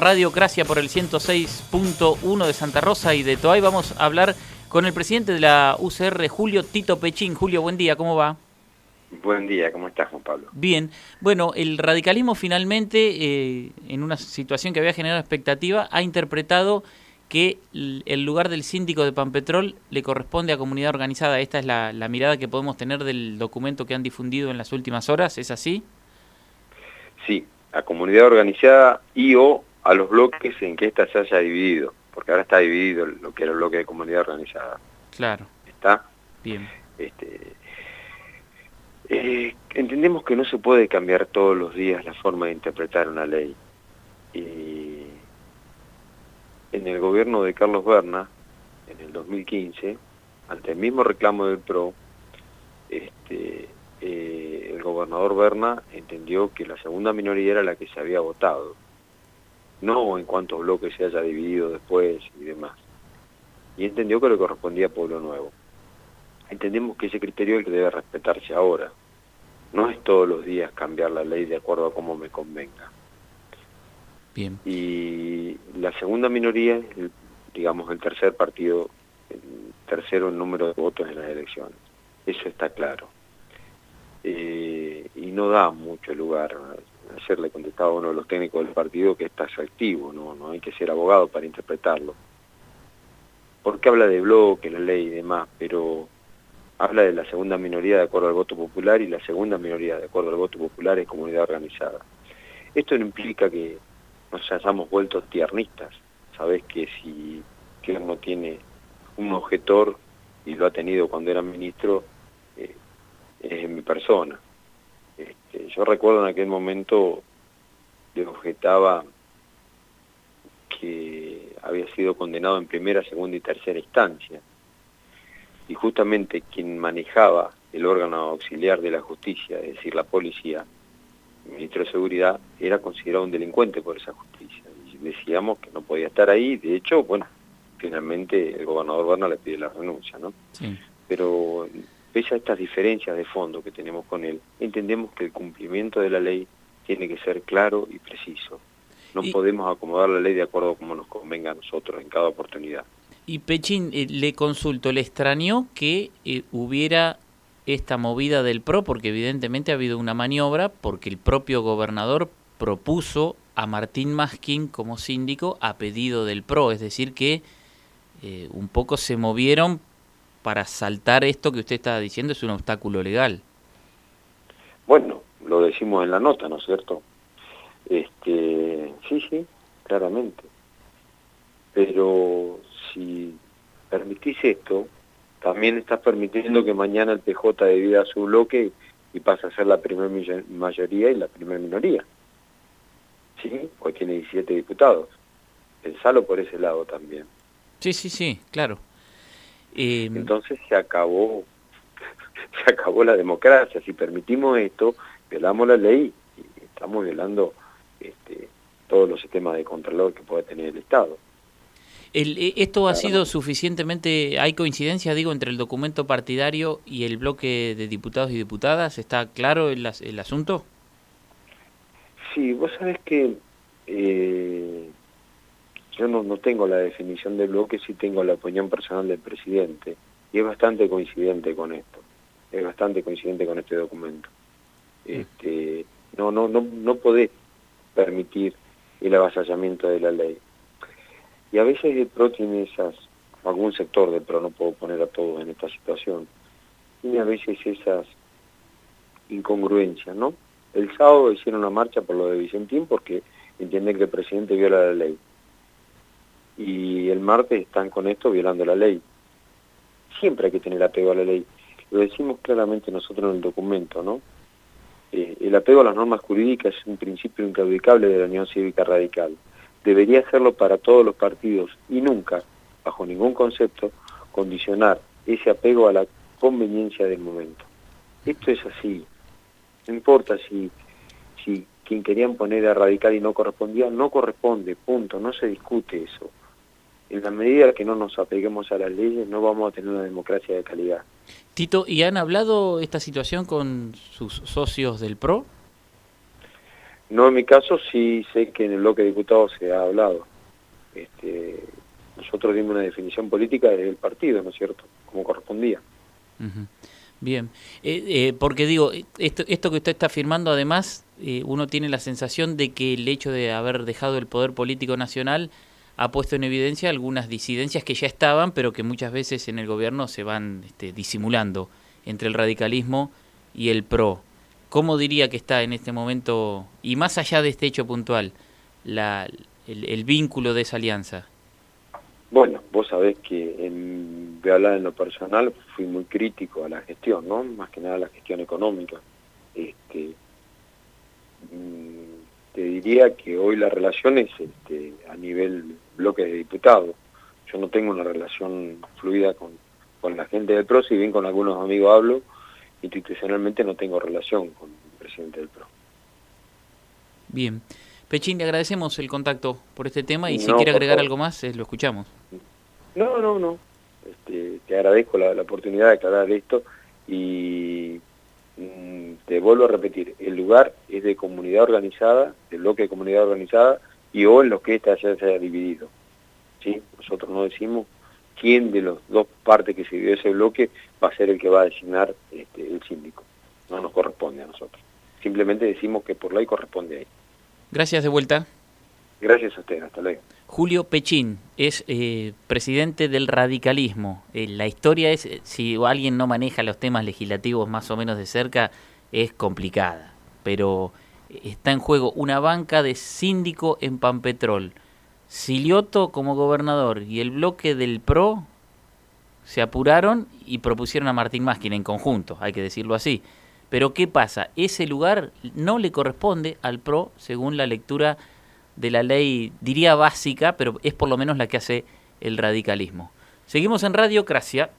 Radiocracia por el 106.1 de Santa Rosa y de Toay. Vamos a hablar con el presidente de la UCR, Julio Tito Pechín. Julio, buen día, ¿cómo va? Buen día, ¿cómo estás, Juan Pablo? Bien. Bueno, el radicalismo finalmente, eh, en una situación que había generado expectativa, ha interpretado que el lugar del síndico de Pampetrol le corresponde a comunidad organizada. Esta es la, la mirada que podemos tener del documento que han difundido en las últimas horas, ¿es así? Sí, a comunidad organizada y o a los bloques en que ésta se haya dividido, porque ahora está dividido lo que era el bloque de comunidad organizada. Claro. ¿Está? Bien. Este, eh, entendemos que no se puede cambiar todos los días la forma de interpretar una ley. Y en el gobierno de Carlos Berna, en el 2015, ante el mismo reclamo del PRO, este, eh, el gobernador Berna entendió que la segunda minoría era la que se había votado, no en cuántos bloques se haya dividido después y demás. Y entendió que le correspondía a Pueblo Nuevo. Entendemos que ese criterio es el que debe respetarse ahora. No es todos los días cambiar la ley de acuerdo a cómo me convenga. Bien. Y la segunda minoría es, digamos, el tercer partido, el tercero en número de votos en las elecciones. Eso está claro. Eh, y no da mucho lugar. Ayer le contestaba a uno de los técnicos del partido que está activo, ¿no? no hay que ser abogado para interpretarlo. Porque habla de bloque, la ley y demás, pero habla de la segunda minoría de acuerdo al voto popular y la segunda minoría de acuerdo al voto popular es comunidad organizada. Esto no implica que nos hayamos vuelto tiernistas. Sabes que si que uno tiene un objetor y lo ha tenido cuando era ministro, eh, es en mi persona. Este, yo recuerdo en aquel momento le objetaba que había sido condenado en primera, segunda y tercera instancia. Y justamente quien manejaba el órgano auxiliar de la justicia, es decir, la policía, el ministro de Seguridad, era considerado un delincuente por esa justicia. Y decíamos que no podía estar ahí, de hecho, bueno, finalmente el gobernador Berna le pide la renuncia, ¿no? Sí. Pero pese a estas diferencias de fondo que tenemos con él, entendemos que el cumplimiento de la ley tiene que ser claro y preciso. No y... podemos acomodar la ley de acuerdo a como nos convenga a nosotros en cada oportunidad. Y Pechín, eh, le consulto, ¿le extrañó que eh, hubiera esta movida del PRO? Porque evidentemente ha habido una maniobra, porque el propio gobernador propuso a Martín Maskin como síndico a pedido del PRO, es decir que eh, un poco se movieron para saltar esto que usted está diciendo es un obstáculo legal. Bueno, lo decimos en la nota, ¿no es cierto? Este, sí, sí, claramente. Pero si permitís esto, también estás permitiendo que mañana el PJ divida su bloque y pasa a ser la primera mayoría y la primera minoría. ¿Sí? Porque tiene 17 diputados. Pensalo por ese lado también. Sí, sí, sí, claro. Eh, Entonces se acabó, se acabó la democracia. Si permitimos esto, violamos la ley y estamos violando este, todos los sistemas de control que puede tener el Estado. El, ¿Esto ha sido suficientemente, hay coincidencia, digo, entre el documento partidario y el bloque de diputados y diputadas? ¿Está claro el, el asunto? Sí, vos sabés que eh, yo no, no tengo la definición del bloque, sí tengo la opinión personal del presidente, y es bastante coincidente con esto, es bastante coincidente con este documento. Este, no, no, no, no podés permitir el avasallamiento de la ley. Y a veces el PRO tiene esas, algún sector del PRO, no puedo poner a todos en esta situación, tiene a veces esas incongruencias, ¿no? El sábado hicieron una marcha por lo de Vicentín porque entienden que el presidente viola la ley. Y el martes están con esto violando la ley. Siempre hay que tener apego a la ley. Lo decimos claramente nosotros en el documento, ¿no? Eh, el apego a las normas jurídicas es un principio incaudicable de la Unión Cívica Radical. Debería hacerlo para todos los partidos y nunca, bajo ningún concepto, condicionar ese apego a la conveniencia del momento. Esto es así. No importa si, si quien querían poner a radical y no correspondía, no corresponde, punto, no se discute eso. En la medida que no nos apeguemos a las leyes, no vamos a tener una democracia de calidad. Tito, ¿y han hablado esta situación con sus socios del PRO? No en mi caso, sí sé que en el bloque de diputados se ha hablado. Este, nosotros dimos una definición política del partido, ¿no es cierto? Como correspondía. Bien, eh, eh, porque digo, esto, esto que usted está afirmando, además, eh, uno tiene la sensación de que el hecho de haber dejado el poder político nacional ha puesto en evidencia algunas disidencias que ya estaban, pero que muchas veces en el gobierno se van este, disimulando entre el radicalismo y el PRO. ¿Cómo diría que está en este momento, y más allá de este hecho puntual, la, el, vínculo de esa alianza? Bueno, vos sabés que en, de hablar en lo personal fui muy crítico a la gestión, ¿no? Más que nada a la gestión económica. Este, te diría que hoy la relación es este, a nivel bloque de diputados. Yo no tengo una relación fluida con, con la gente del PRO, si bien con algunos amigos hablo, institucionalmente no tengo relación con el presidente del PRO. Bien. Pechín, le agradecemos el contacto por este tema y si quiere agregar algo más, eh, lo escuchamos. No, no, no. Este, te agradezco la, oportunidad de aclarar esto y te vuelvo a repetir, el lugar es de comunidad organizada, del bloque de comunidad organizada y o en lo que ésta ya se haya dividido. ¿sí? Nosotros no decimos quién de las dos partes que se dio ese bloque va a ser el que va a designar este, el síndico. No nos corresponde a nosotros. Simplemente decimos que por ley corresponde ahí. Gracias de vuelta. Gracias a usted, hasta luego. Julio Pechín es eh, presidente del radicalismo. Eh, la historia es, eh, si alguien no maneja los temas legislativos más o menos de cerca, es complicada. Pero está en juego una banca de síndico en Pampetrol. Silioto como gobernador y el bloque del PRO se apuraron y propusieron a Martín Másquina en conjunto, hay que decirlo así. Pero ¿qué pasa? Ese lugar no le corresponde al PRO según la lectura de la ley, diría básica, pero es por lo menos la que hace el radicalismo. Seguimos en Radiocracia.